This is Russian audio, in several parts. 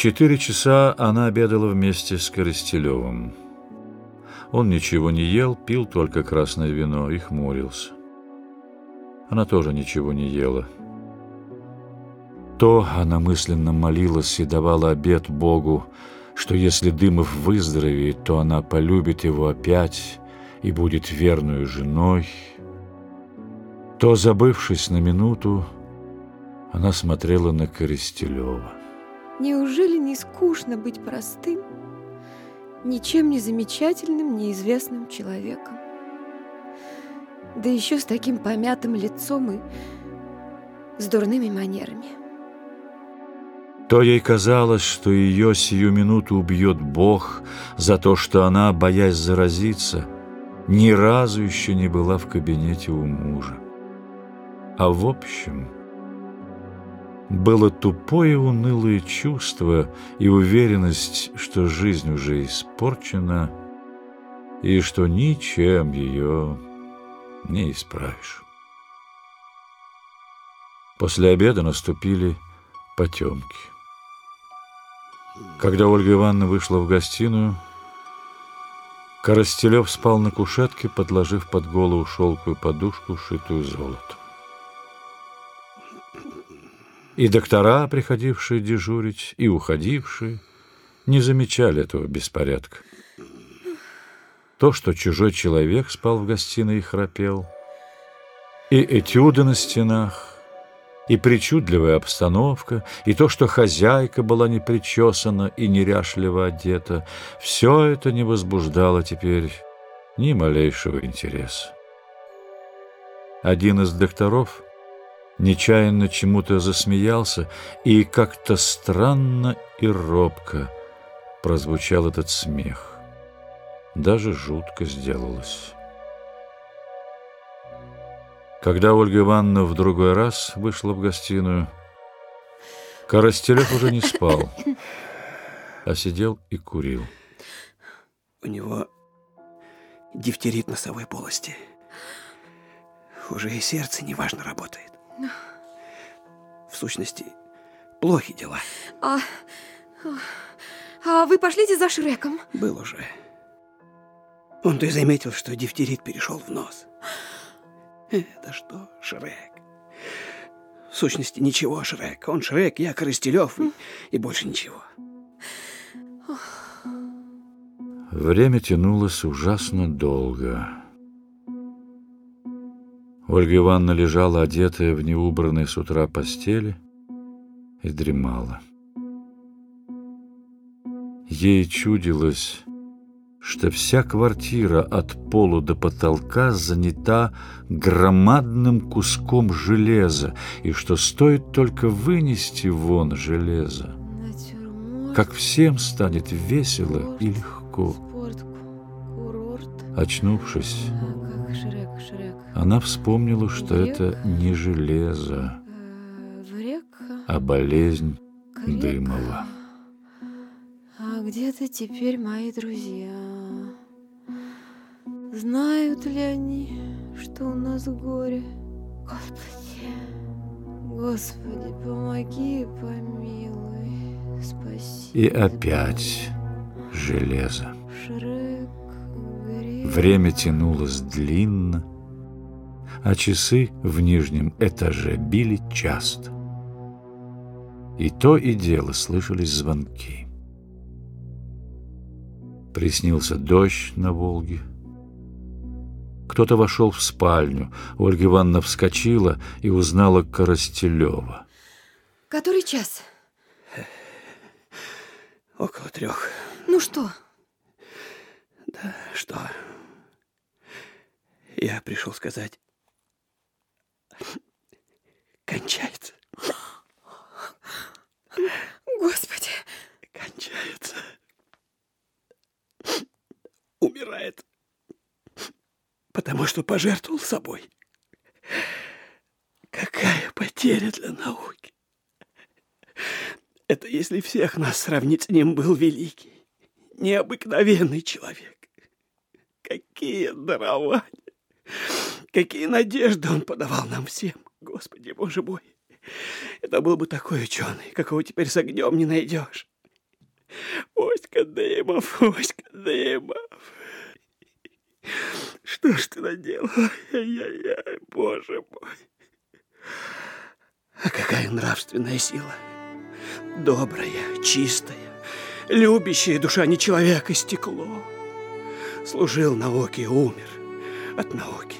четыре часа она обедала вместе с Коростелевым. Он ничего не ел, пил только красное вино и хмурился. Она тоже ничего не ела. То она мысленно молилась и давала обет Богу, что если Дымов выздоровеет, то она полюбит его опять и будет верную женой, то, забывшись на минуту, она смотрела на Коростелева. Неужели не скучно быть простым, ничем не замечательным, неизвестным человеком? Да еще с таким помятым лицом и с дурными манерами. То ей казалось, что ее сию минуту убьет Бог за то, что она, боясь заразиться, ни разу еще не была в кабинете у мужа. А в общем, было тупое унылое чувство и уверенность, что жизнь уже испорчена и что ничем ее не исправишь. После обеда наступили потемки. Когда Ольга Ивановна вышла в гостиную, Коростелев спал на кушетке, подложив под голову шелкую подушку, шитую золотом. И доктора, приходившие дежурить, и уходившие, не замечали этого беспорядка. То, что чужой человек спал в гостиной и храпел, и этюды на стенах, и причудливая обстановка, и то, что хозяйка была не причесана и неряшливо одета, все это не возбуждало теперь ни малейшего интереса. Один из докторов нечаянно чему-то засмеялся, и как-то странно и робко прозвучал этот смех. Даже жутко сделалось. Когда Ольга Ивановна в другой раз вышла в гостиную, Коростелев уже не спал, а сидел и курил. У него дифтерит носовой полости. Уже и сердце неважно работает. В сущности, плохи дела. А, а вы пошлите за Шреком? Был уже. Он-то и заметил, что дифтерит перешел в нос. Это что, Шрек? В сущности, ничего, Шрек. Он Шрек, я Коростелев, и, и больше ничего. Время тянулось ужасно долго. Ольга Ивановна лежала одетая в неубранной с утра постели и дремала. Ей чудилось, что вся квартира от пола до потолка занята громадным куском железа, и что стоит только вынести вон железо, как всем станет весело и легко. Очнувшись, она вспомнила, что это не железо, а болезнь Дымова где-то теперь мои друзья. Знают ли они, что у нас горе? Господи, Господи, помоги помилуй, спаси. И опять железо. Шрек, Время тянулось длинно, а часы в нижнем этаже били часто. И то и дело слышались звонки. Приснился дождь на Волге. Кто-то вошел в спальню. Ольга Ивановна вскочила и узнала Коростелева. Который час? Около трех. Ну что? Да что? Я пришел сказать. Потому что пожертвовал собой. Какая потеря для науки! Это если всех нас сравнить с ним был великий, необыкновенный человек. Какие дарования, какие надежды он подавал нам всем, Господи, Боже мой! Это был бы такой ученый, какого теперь с огнем не найдешь. Оська Дымов, Оська Дымов. Что ж ты наделал? Ай-яй-яй, боже мой. А какая нравственная сила. Добрая, чистая, любящая душа не человека, стекло. Служил науке и умер от науки.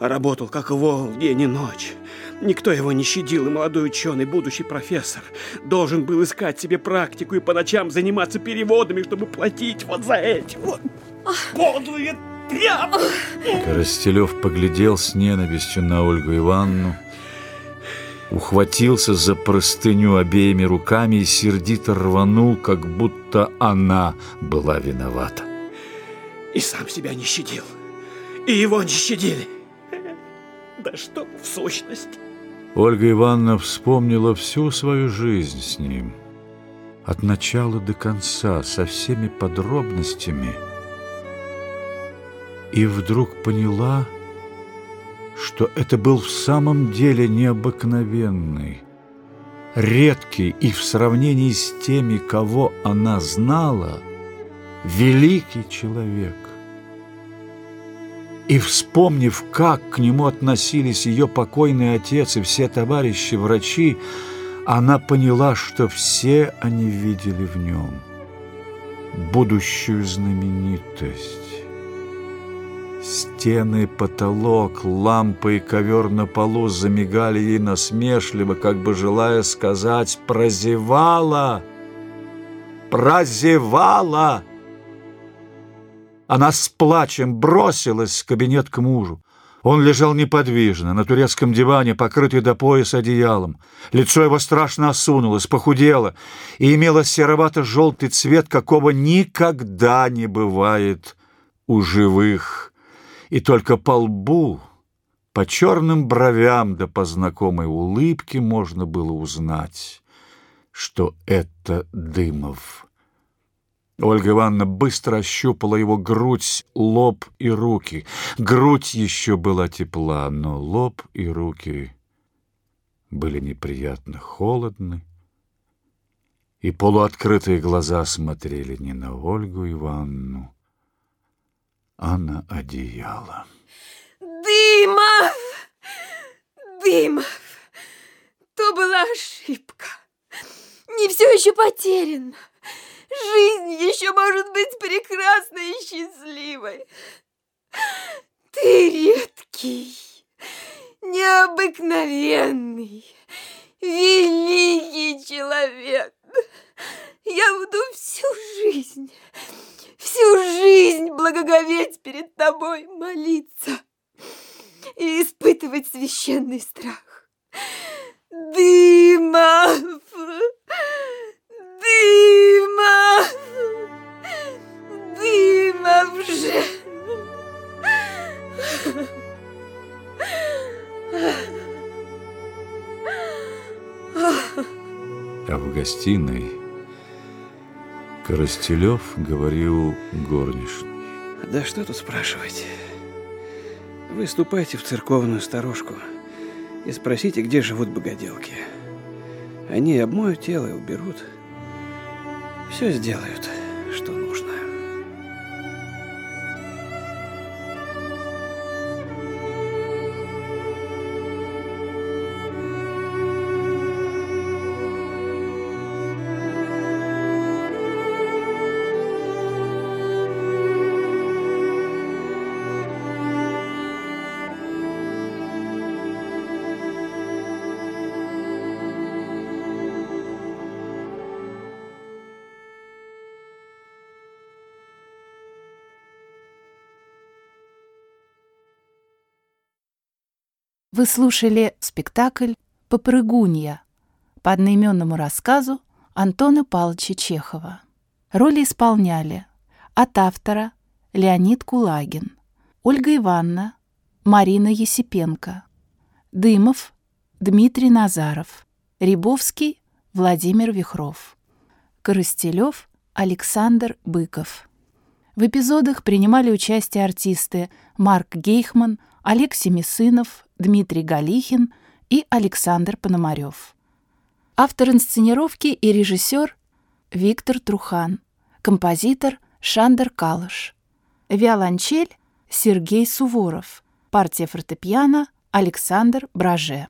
Работал как вол день и ночь. Никто его не щадил, и молодой ученый, будущий профессор, должен был искать себе практику и по ночам заниматься переводами, чтобы платить вот за эти вот подлые тряпки. Коростелев поглядел с ненавистью на Ольгу Ивановну, ухватился за простыню обеими руками и сердито рванул, как будто она была виновата. И сам себя не щадил, и его не щадили. Да что в сущности? Ольга Ивановна вспомнила всю свою жизнь с ним, от начала до конца, со всеми подробностями, и вдруг поняла, что это был в самом деле необыкновенный, редкий и в сравнении с теми, кого она знала, великий человек. И, вспомнив, как к нему относились ее покойный отец и все товарищи-врачи, она поняла, что все они видели в нем будущую знаменитость. Стены, потолок, лампы и ковер на полу замигали ей насмешливо, как бы желая сказать «Прозевала! Прозевала!» Она с плачем бросилась в кабинет к мужу. Он лежал неподвижно, на турецком диване, покрытый до пояса одеялом. Лицо его страшно осунулось, похудело и имело серовато-желтый цвет, какого никогда не бывает у живых. И только по лбу, по черным бровям да по знакомой улыбке можно было узнать, что это Дымов. Ольга Ивановна быстро ощупала его грудь, лоб и руки. Грудь еще была тепла, но лоб и руки были неприятно холодны, и полуоткрытые глаза смотрели не на Ольгу Ивановну, а на одеяло. Дымов! Дымов! То была ошибка. Не все еще потеряно. Жизнь еще может быть прекрасной и счастливой. Ты редкий, необыкновенный, великий человек. Я буду всю жизнь, всю жизнь благоговеть тобой, молиться и испытывать священный страх. Дымов! Дымов! Дымов же! А в гостиной Коростелев говорил горничной. Да что тут спрашивать? Вы ступайте в церковную сторожку и спросите, где живут богоделки. Они обмоют тело и уберут. Все сделают, Вы слушали спектакль «Попрыгунья» по одноименному рассказу Антона Павловича Чехова. Роли исполняли от автора Леонид Кулагин, Ольга Ивановна, Марина Есипенко, Дымов, Дмитрий Назаров, Рябовский, Владимир Вихров, Коростелев, Александр Быков. В эпизодах принимали участие артисты Марк Гейхман, Олег Семисынов, Дмитрий Галихин и Александр Пономарев. Автор инсценировки и режиссер Виктор Трухан, композитор Шандер Калыш, виолончель Сергей Суворов, партия фортепиано Александр Браже,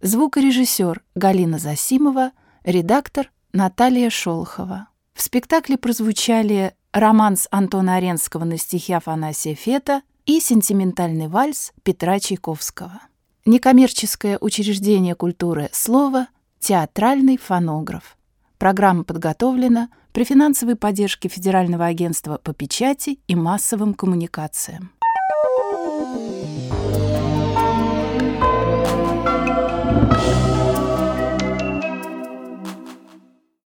звукорежиссер Галина Засимова, редактор Наталья Шолохова. В спектакле прозвучали романс Антона Аренского на стихи Афанасия Фета и сентиментальный вальс Петра Чайковского. Некоммерческое учреждение культуры «Слово» театральный фонограф. Программа подготовлена при финансовой поддержке Федерального агентства по печати и массовым коммуникациям.